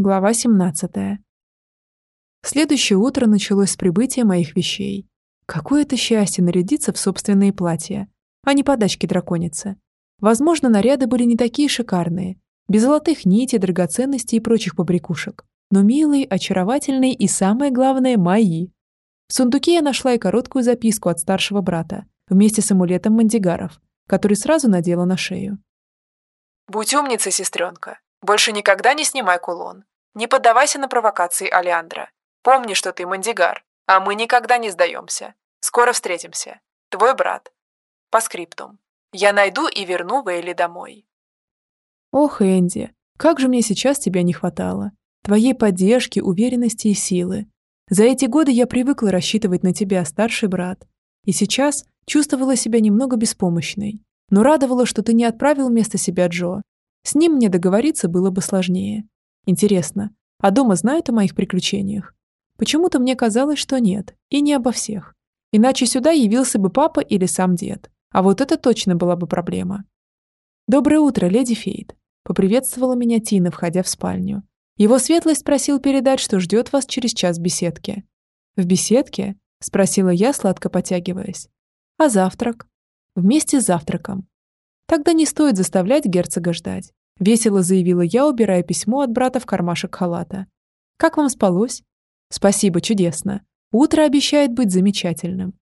Глава 17. Следующее утро началось с прибытия моих вещей. Какое это счастье нарядиться в собственные платья, а не подачки драконицы. Возможно, наряды были не такие шикарные, без золотых нитей, драгоценностей и прочих побрякушек, но милые, очаровательные и, самое главное, мои. В сундуке я нашла и короткую записку от старшего брата, вместе с амулетом мандигаров, который сразу надела на шею. «Будь умницей, сестренка. Больше никогда не снимай кулон. Не поддавайся на провокации Алиандра. Помни, что ты мандигар, а мы никогда не сдаемся. Скоро встретимся. Твой брат. По скриптум. Я найду и верну Вейли домой». «Ох, Энди, как же мне сейчас тебя не хватало. Твоей поддержки, уверенности и силы. За эти годы я привыкла рассчитывать на тебя, старший брат. И сейчас чувствовала себя немного беспомощной. Но радовало, что ты не отправил вместо себя Джо. С ним мне договориться было бы сложнее. Интересно, а дома знают о моих приключениях? Почему-то мне казалось, что нет, и не обо всех. Иначе сюда явился бы папа или сам дед. А вот это точно была бы проблема. «Доброе утро, леди Фейд», — поприветствовала меня Тина, входя в спальню. Его светлость просил передать, что ждет вас через час в беседке. «В беседке?» — спросила я, сладко потягиваясь. «А завтрак?» «Вместе с завтраком». «Тогда не стоит заставлять герцога ждать», — весело заявила я, убирая письмо от брата в кармашек халата. «Как вам спалось?» «Спасибо, чудесно. Утро обещает быть замечательным».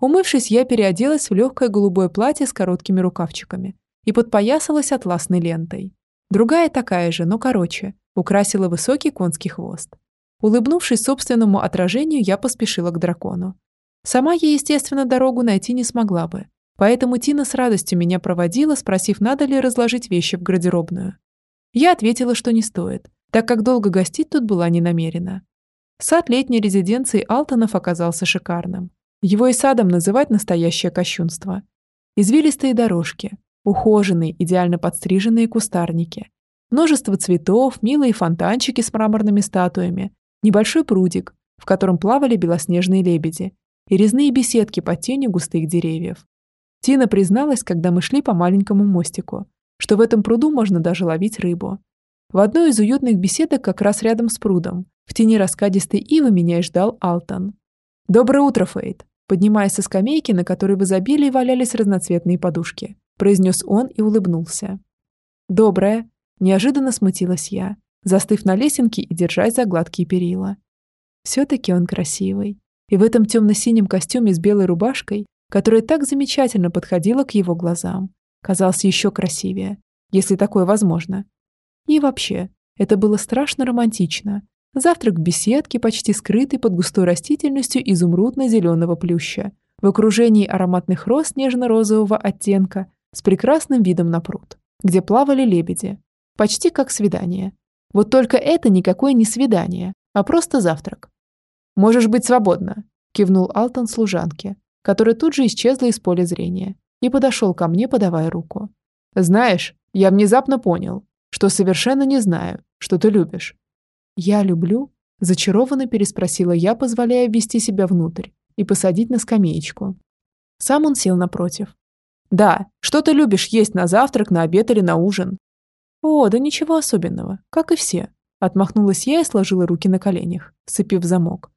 Умывшись, я переоделась в легкое голубое платье с короткими рукавчиками и подпоясалась атласной лентой. Другая такая же, но короче, украсила высокий конский хвост. Улыбнувшись собственному отражению, я поспешила к дракону. Сама я, естественно, дорогу найти не смогла бы, поэтому Тина с радостью меня проводила, спросив, надо ли разложить вещи в гардеробную. Я ответила, что не стоит, так как долго гостить тут была не намерена. Сад летней резиденции Алтонов оказался шикарным. Его и садом называть настоящее кощунство. Извилистые дорожки, ухоженные, идеально подстриженные кустарники, множество цветов, милые фонтанчики с мраморными статуями, небольшой прудик, в котором плавали белоснежные лебеди, и резные беседки под тенью густых деревьев. Тина призналась, когда мы шли по маленькому мостику, что в этом пруду можно даже ловить рыбу. В одной из уютных беседок как раз рядом с прудом, в тени раскадистой ивы меня и ждал Алтон. «Доброе утро, Фейт!» Поднимаясь со скамейки, на которой в изобилии валялись разноцветные подушки, произнес он и улыбнулся. «Доброе!» Неожиданно смутилась я, застыв на лесенке и держась за гладкие перила. Все-таки он красивый. И в этом темно-синем костюме с белой рубашкой, которая так замечательно подходила к его глазам, казался еще красивее, если такое возможно. И вообще, это было страшно романтично. Завтрак в беседке, почти скрытый под густой растительностью изумрудно-зеленого плюща, в окружении ароматных роз нежно-розового оттенка, с прекрасным видом на пруд, где плавали лебеди, Почти как свидание. Вот только это никакое не свидание, а просто завтрак. «Можешь быть свободна», – кивнул Алтон служанке, которая тут же исчезла из поля зрения, и подошел ко мне, подавая руку. «Знаешь, я внезапно понял, что совершенно не знаю, что ты любишь». «Я люблю?» – зачарованно переспросила я, позволяя ввести себя внутрь и посадить на скамеечку. Сам он сел напротив. «Да, что ты любишь есть на завтрак, на обед или на ужин?» «О, да ничего особенного, как и все», — отмахнулась я и сложила руки на коленях, сцепив замок.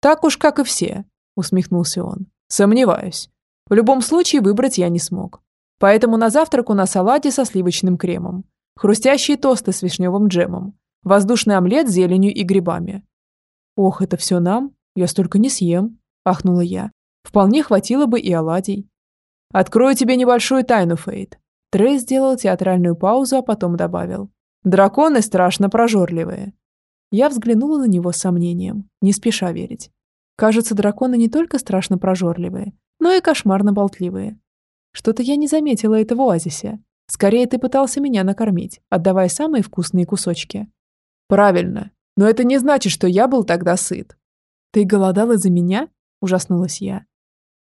«Так уж, как и все», — усмехнулся он. «Сомневаюсь. В любом случае выбрать я не смог. Поэтому на завтрак у нас оладьи со сливочным кремом, хрустящие тосты с вишневым джемом, воздушный омлет с зеленью и грибами». «Ох, это все нам? Я столько не съем», — ахнула я. «Вполне хватило бы и оладий». «Открою тебе небольшую тайну, Фейт. Трей сделал театральную паузу, а потом добавил. «Драконы страшно прожорливые». Я взглянула на него с сомнением, не спеша верить. Кажется, драконы не только страшно прожорливые, но и кошмарно болтливые. Что-то я не заметила этого в оазисе. Скорее, ты пытался меня накормить, отдавая самые вкусные кусочки. Правильно. Но это не значит, что я был тогда сыт. Ты голодал из-за меня? Ужаснулась я.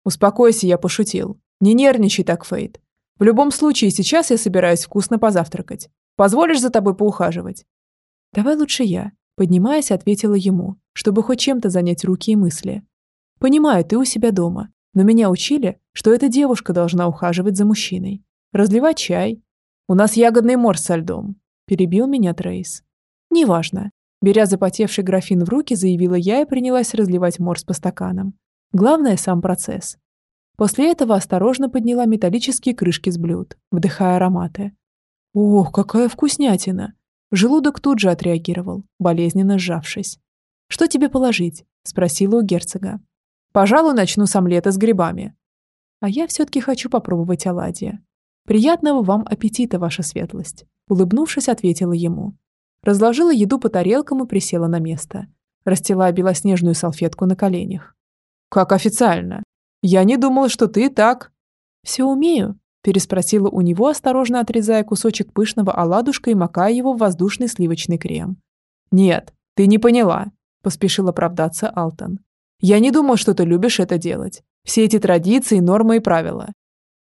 Успокойся, я пошутил. Не нервничай так, Фейт. В любом случае, сейчас я собираюсь вкусно позавтракать. Позволишь за тобой поухаживать?» «Давай лучше я», — поднимаясь, ответила ему, чтобы хоть чем-то занять руки и мысли. «Понимаю, ты у себя дома, но меня учили, что эта девушка должна ухаживать за мужчиной. Разливать чай. У нас ягодный морс со льдом», — перебил меня Трейс. «Неважно. Беря запотевший графин в руки, заявила я и принялась разливать морс по стаканам. Главное – сам процесс. После этого осторожно подняла металлические крышки с блюд, вдыхая ароматы. Ох, какая вкуснятина! Желудок тут же отреагировал, болезненно сжавшись. «Что тебе положить?» – спросила у герцога. «Пожалуй, начну с омлета с грибами». «А я все-таки хочу попробовать оладья». «Приятного вам аппетита, ваша светлость», – улыбнувшись, ответила ему. Разложила еду по тарелкам и присела на место, расстилая белоснежную салфетку на коленях. «Как официально? Я не думала, что ты так...» «Все умею», – переспросила у него, осторожно отрезая кусочек пышного оладушка и макая его в воздушный сливочный крем. «Нет, ты не поняла», – поспешил оправдаться Алтон. «Я не думал, что ты любишь это делать. Все эти традиции, нормы и правила.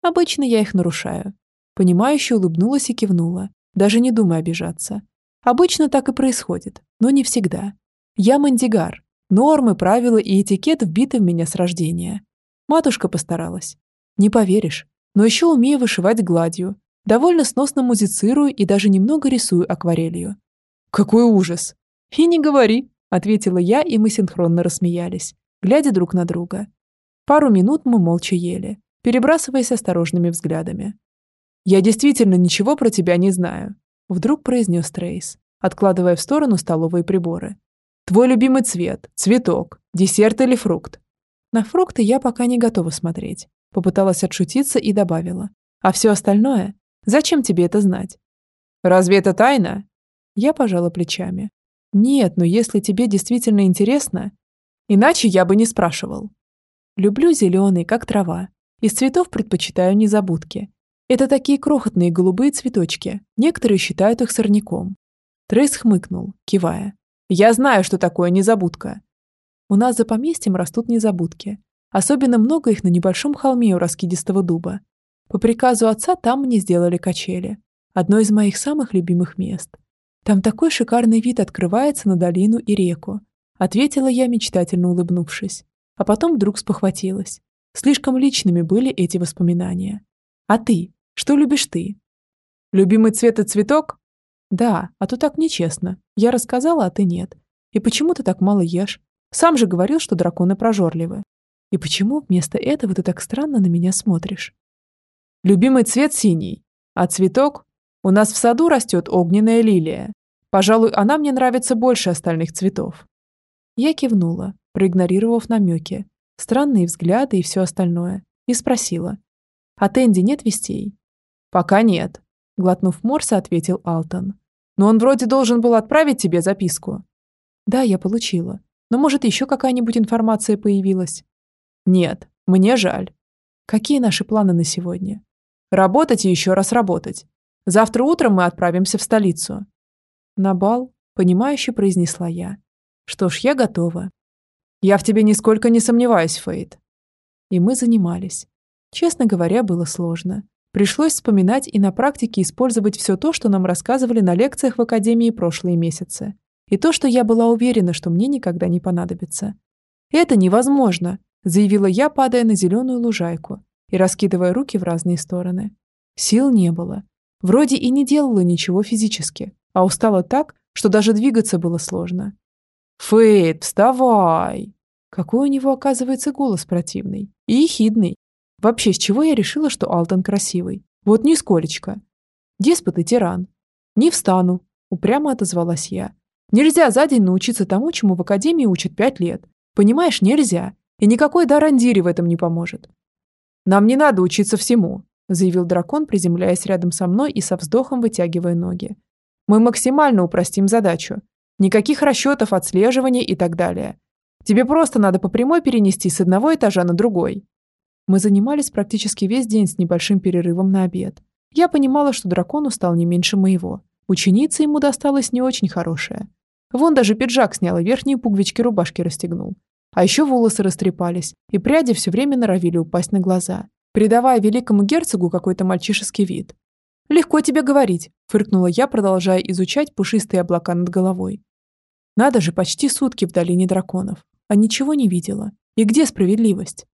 Обычно я их нарушаю». Понимающе улыбнулась и кивнула, даже не думая обижаться. Обычно так и происходит, но не всегда. Я мандигар. Нормы, правила и этикет вбиты в меня с рождения. Матушка постаралась. Не поверишь, но еще умею вышивать гладью. Довольно сносно музицирую и даже немного рисую акварелью. Какой ужас! И не говори, ответила я, и мы синхронно рассмеялись, глядя друг на друга. Пару минут мы молча ели, перебрасываясь осторожными взглядами. «Я действительно ничего про тебя не знаю», Вдруг произнес Трейс, откладывая в сторону столовые приборы. «Твой любимый цвет, цветок, десерт или фрукт?» На фрукты я пока не готова смотреть. Попыталась отшутиться и добавила. «А все остальное? Зачем тебе это знать?» «Разве это тайна?» Я пожала плечами. «Нет, но если тебе действительно интересно...» «Иначе я бы не спрашивал». Люблю зеленый, как трава. Из цветов предпочитаю незабудки. Это такие крохотные голубые цветочки. Некоторые считают их сорняком. Трейс хмыкнул, кивая. «Я знаю, что такое незабудка». У нас за поместьем растут незабудки. Особенно много их на небольшом холме у раскидистого дуба. По приказу отца там мне сделали качели. Одно из моих самых любимых мест. Там такой шикарный вид открывается на долину и реку. Ответила я, мечтательно улыбнувшись. А потом вдруг спохватилась. Слишком личными были эти воспоминания. А ты? Что любишь ты? Любимый цвет и цветок? Да, а то так нечестно. Я рассказала, а ты нет. И почему ты так мало ешь? Сам же говорил, что драконы прожорливы. И почему вместо этого ты так странно на меня смотришь? Любимый цвет синий, а цветок? У нас в саду растет огненная лилия. Пожалуй, она мне нравится больше остальных цветов. Я кивнула, проигнорировав намеки, странные взгляды и все остальное, и спросила. От Энди нет вестей? «Пока нет», — глотнув морса, ответил Алтон. «Но он вроде должен был отправить тебе записку». «Да, я получила. Но, может, еще какая-нибудь информация появилась?» «Нет, мне жаль». «Какие наши планы на сегодня?» «Работать и еще раз работать. Завтра утром мы отправимся в столицу». «На бал?» — понимающе произнесла я. «Что ж, я готова». «Я в тебе нисколько не сомневаюсь, Фейд». И мы занимались. Честно говоря, было сложно. Пришлось вспоминать и на практике использовать все то, что нам рассказывали на лекциях в Академии прошлые месяцы. И то, что я была уверена, что мне никогда не понадобится. «Это невозможно», – заявила я, падая на зеленую лужайку и раскидывая руки в разные стороны. Сил не было. Вроде и не делала ничего физически, а устала так, что даже двигаться было сложно. «Фейт, вставай!» Какой у него, оказывается, голос противный и ехидный. Вообще, с чего я решила, что Алтон красивый? Вот нисколечко. Деспот и тиран. Не встану, упрямо отозвалась я. Нельзя за день научиться тому, чему в академии учат пять лет. Понимаешь, нельзя. И никакой Дарандири в этом не поможет. Нам не надо учиться всему, заявил дракон, приземляясь рядом со мной и со вздохом вытягивая ноги. Мы максимально упростим задачу. Никаких расчетов, отслеживания и так далее. Тебе просто надо по прямой перенести с одного этажа на другой. Мы занимались практически весь день с небольшим перерывом на обед. Я понимала, что дракон устал не меньше моего. Ученица ему досталась не очень хорошая. Вон даже пиджак снял и верхние пуговички рубашки расстегнул. А еще волосы растрепались, и пряди все время норовили упасть на глаза, придавая великому герцогу какой-то мальчишеский вид. «Легко тебе говорить», – фыркнула я, продолжая изучать пушистые облака над головой. Надо же, почти сутки в долине драконов, а ничего не видела. И где справедливость?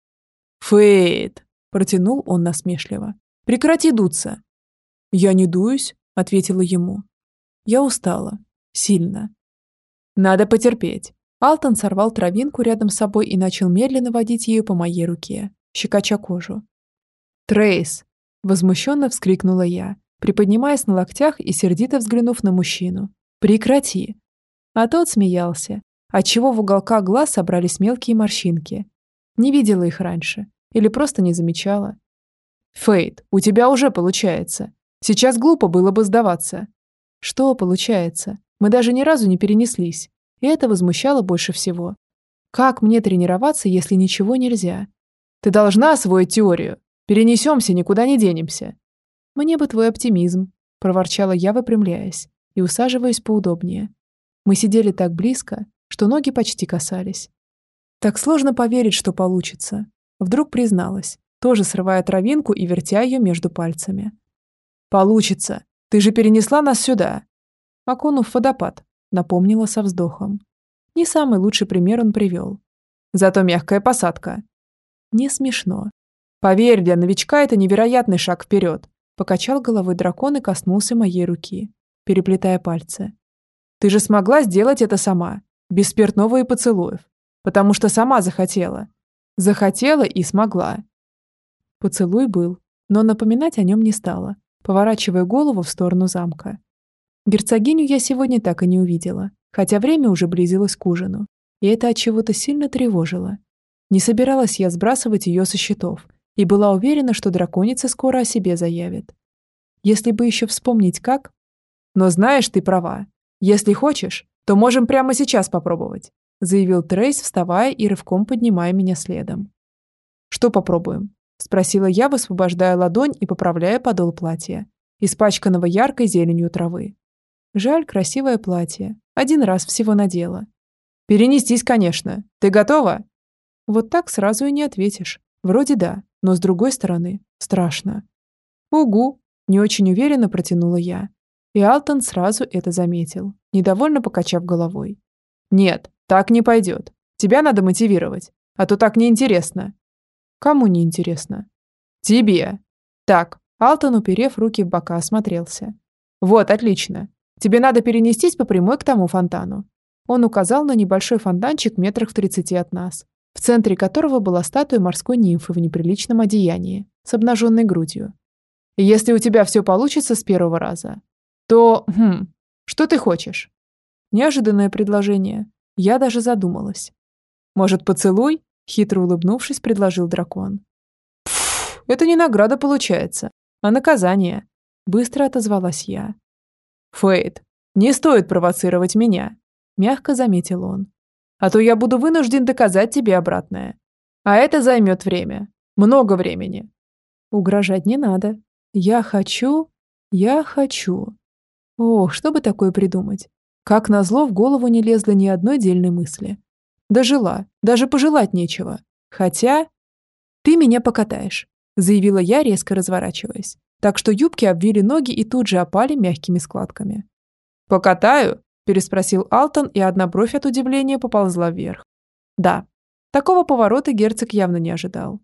«Фейт!» – протянул он насмешливо. «Прекрати дуться!» «Я не дуюсь», – ответила ему. «Я устала. Сильно. Надо потерпеть. Алтон сорвал травинку рядом с собой и начал медленно водить ею по моей руке, щекоча кожу. «Трейс!» – возмущенно вскрикнула я, приподнимаясь на локтях и сердито взглянув на мужчину. «Прекрати!» А тот смеялся, отчего в уголках глаз собрались мелкие морщинки. Не видела их раньше или просто не замечала. «Фейт, у тебя уже получается. Сейчас глупо было бы сдаваться». «Что получается? Мы даже ни разу не перенеслись. И это возмущало больше всего. Как мне тренироваться, если ничего нельзя? Ты должна освоить теорию. Перенесемся, никуда не денемся. Мне бы твой оптимизм, проворчала я, выпрямляясь и усаживаясь поудобнее. Мы сидели так близко, что ноги почти касались. Так сложно поверить, что получится. Вдруг призналась, тоже срывая травинку и вертя ее между пальцами. «Получится. Ты же перенесла нас сюда». Окунув водопад, напомнила со вздохом. Не самый лучший пример он привел. Зато мягкая посадка. Не смешно. Поверь, для новичка это невероятный шаг вперед. Покачал головой дракон и коснулся моей руки, переплетая пальцы. Ты же смогла сделать это сама, без спиртного и поцелуев, потому что сама захотела. Захотела и смогла. Поцелуй был, но напоминать о нем не стала, поворачивая голову в сторону замка. Герцогиню я сегодня так и не увидела, хотя время уже близилось к ужину, и это от чего-то сильно тревожило. Не собиралась я сбрасывать ее со счетов и была уверена, что драконица скоро о себе заявит. Если бы еще вспомнить как... Но знаешь, ты права. Если хочешь, то можем прямо сейчас попробовать, заявил Трейс, вставая и рывком поднимая меня следом. Что попробуем? спросила я, высвобождая ладонь и поправляя подол платья, испачканного яркой зеленью травы. Жаль, красивое платье. Один раз всего надела. Перенестись, конечно. Ты готова? Вот так сразу и не ответишь. Вроде да, но с другой стороны, страшно. Угу, не очень уверенно протянула я. И Алтон сразу это заметил, недовольно покачав головой. Нет, так не пойдет. Тебя надо мотивировать, а то так неинтересно. Кому неинтересно? Тебе. Так, Алтон, уперев руки в бока, осмотрелся. Вот, отлично. Тебе надо перенестись по прямой к тому фонтану. Он указал на небольшой фонтанчик метрах в тридцати от нас, в центре которого была статуя морской нимфы в неприличном одеянии, с обнаженной грудью. Если у тебя все получится с первого раза, то... Хм, что ты хочешь? Неожиданное предложение. Я даже задумалась. Может, поцелуй? Хитро улыбнувшись, предложил дракон. Это не награда получается, а наказание. Быстро отозвалась я. «Фейд, не стоит провоцировать меня», – мягко заметил он. «А то я буду вынужден доказать тебе обратное. А это займет время. Много времени». «Угрожать не надо. Я хочу... Я хочу...» Ох, что бы такое придумать? Как назло, в голову не лезло ни одной дельной мысли. Дожила, даже пожелать нечего. Хотя... «Ты меня покатаешь», – заявила я, резко разворачиваясь так что юбки обвили ноги и тут же опали мягкими складками. «Покатаю?» – переспросил Алтон, и одна бровь от удивления поползла вверх. «Да». Такого поворота герцог явно не ожидал.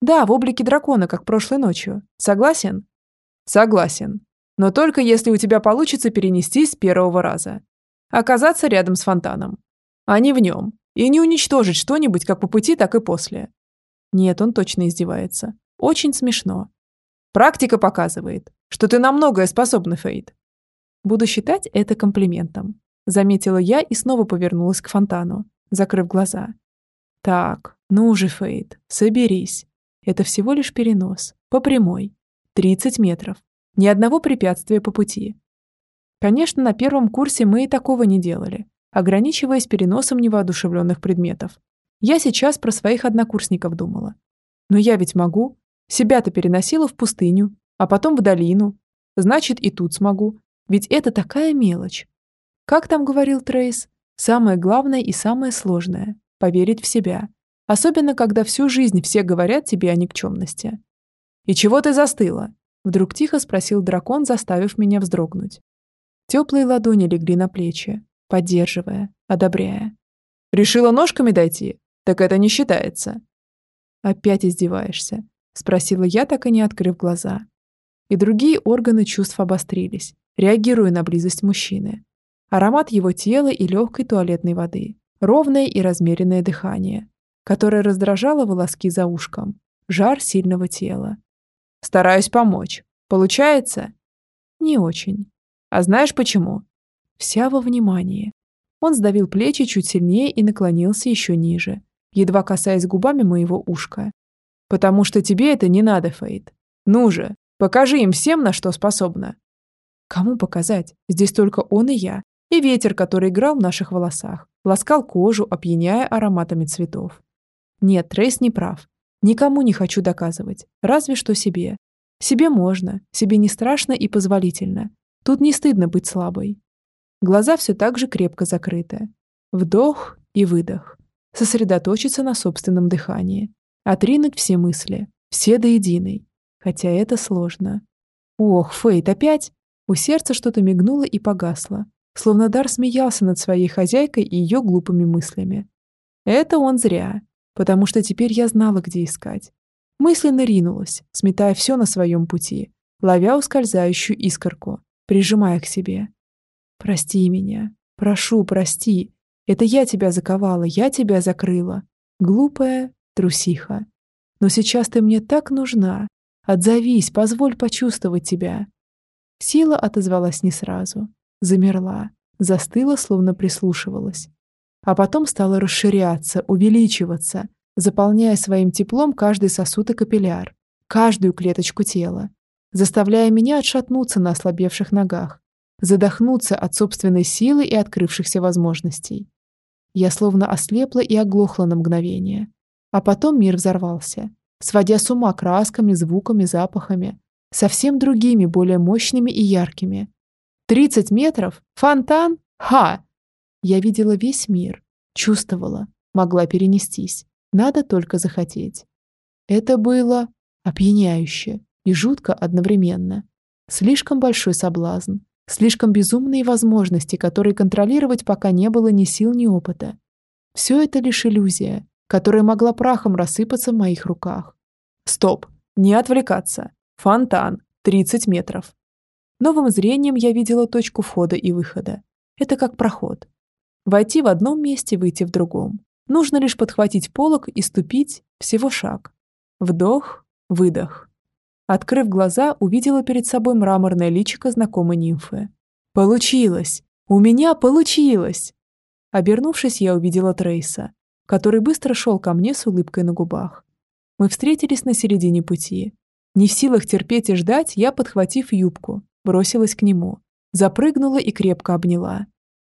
«Да, в облике дракона, как прошлой ночью. Согласен?» «Согласен. Но только если у тебя получится перенестись с первого раза. Оказаться рядом с фонтаном. А не в нем. И не уничтожить что-нибудь как по пути, так и после». Нет, он точно издевается. Очень смешно. Практика показывает, что ты на многое способна, Фейд. Буду считать это комплиментом. Заметила я и снова повернулась к фонтану, закрыв глаза. Так, ну уже, Фейд, соберись. Это всего лишь перенос. По прямой. 30 метров. Ни одного препятствия по пути. Конечно, на первом курсе мы и такого не делали, ограничиваясь переносом невоодушевленных предметов. Я сейчас про своих однокурсников думала. Но я ведь могу. Себя-то переносила в пустыню, а потом в долину. Значит, и тут смогу. Ведь это такая мелочь. Как там говорил Трейс? Самое главное и самое сложное – поверить в себя. Особенно, когда всю жизнь все говорят тебе о никчемности. «И чего ты застыла?» Вдруг тихо спросил дракон, заставив меня вздрогнуть. Теплые ладони легли на плечи, поддерживая, одобряя. «Решила ножками дойти? Так это не считается». «Опять издеваешься. Спросила я, так и не открыв глаза. И другие органы чувств обострились, реагируя на близость мужчины. Аромат его тела и легкой туалетной воды. Ровное и размеренное дыхание, которое раздражало волоски за ушком. Жар сильного тела. Стараюсь помочь. Получается? Не очень. А знаешь почему? Вся во внимании. Он сдавил плечи чуть сильнее и наклонился еще ниже, едва касаясь губами моего ушка. «Потому что тебе это не надо, Фейд. Ну же, покажи им всем, на что способна». Кому показать? Здесь только он и я. И ветер, который играл в наших волосах, ласкал кожу, опьяняя ароматами цветов. Нет, Трейс не прав. Никому не хочу доказывать, разве что себе. Себе можно, себе не страшно и позволительно. Тут не стыдно быть слабой. Глаза все так же крепко закрыты. Вдох и выдох. Сосредоточиться на собственном дыхании. Отринуть все мысли. Все до единой. Хотя это сложно. Ох, Фейт, опять? У сердца что-то мигнуло и погасло. Словно Дар смеялся над своей хозяйкой и ее глупыми мыслями. Это он зря, потому что теперь я знала, где искать. Мысленно ринулась, сметая все на своем пути, ловя ускользающую искорку, прижимая к себе. «Прости меня. Прошу, прости. Это я тебя заковала, я тебя закрыла. Глупая трусиха. Но сейчас ты мне так нужна. Отзовись, позволь почувствовать тебя». Сила отозвалась не сразу. Замерла, застыла, словно прислушивалась. А потом стала расширяться, увеличиваться, заполняя своим теплом каждый сосуд и капилляр, каждую клеточку тела, заставляя меня отшатнуться на ослабевших ногах, задохнуться от собственной силы и открывшихся возможностей. Я словно ослепла и оглохла на мгновение. А потом мир взорвался, сводя с ума красками, звуками, запахами, совсем другими, более мощными и яркими. Тридцать метров? Фонтан? Ха! Я видела весь мир, чувствовала, могла перенестись. Надо только захотеть. Это было опьяняюще и жутко одновременно. Слишком большой соблазн, слишком безумные возможности, которые контролировать пока не было ни сил, ни опыта. Все это лишь иллюзия, которая могла прахом рассыпаться в моих руках. Стоп, не отвлекаться. Фонтан, 30 метров. Новым зрением я видела точку входа и выхода. Это как проход. Войти в одном месте, выйти в другом. Нужно лишь подхватить полог и ступить всего шаг. Вдох, выдох. Открыв глаза, увидела перед собой мраморное личико знакомой нимфы. «Получилось! У меня получилось!» Обернувшись, я увидела Трейса, который быстро шел ко мне с улыбкой на губах. Мы встретились на середине пути. Не в силах терпеть и ждать, я, подхватив юбку, бросилась к нему, запрыгнула и крепко обняла.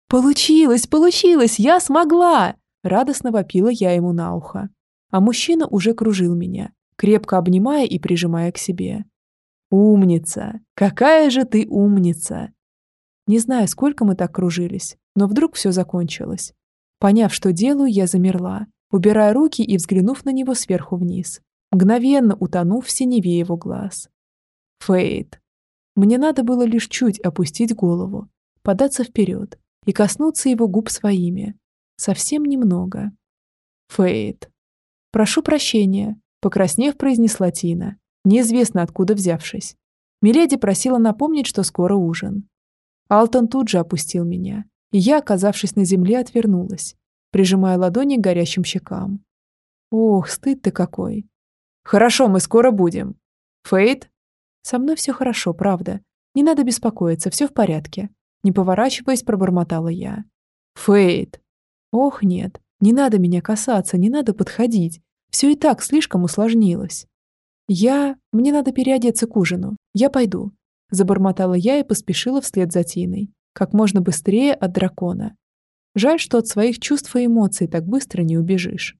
«Получилось! Получилось! Я смогла!» Радостно вопила я ему на ухо. А мужчина уже кружил меня, крепко обнимая и прижимая к себе. «Умница! Какая же ты умница!» Не знаю, сколько мы так кружились, но вдруг все закончилось. Поняв, что делаю, я замерла, убирая руки и взглянув на него сверху вниз, мгновенно утонув в синеве его глаз. Фейт. Мне надо было лишь чуть опустить голову, податься вперед и коснуться его губ своими, Совсем немного. Фейт. Прошу прощения, покраснев, произнесла Тина, неизвестно откуда взявшись. Миледи просила напомнить, что скоро ужин. Алтон тут же опустил меня, и я, оказавшись на земле, отвернулась, прижимая ладони к горящим щекам. Ох, стыд-то какой. Хорошо, мы скоро будем. Фейт? Со мной все хорошо, правда. Не надо беспокоиться, все в порядке. Не поворачиваясь, пробормотала я. Фейт. Ох, нет, не надо меня касаться, не надо подходить. Все и так слишком усложнилось. Я... Мне надо переодеться к ужину. Я пойду. Забормотала я и поспешила вслед за Тиной. Как можно быстрее от дракона. Жаль, что от своих чувств и эмоций так быстро не убежишь.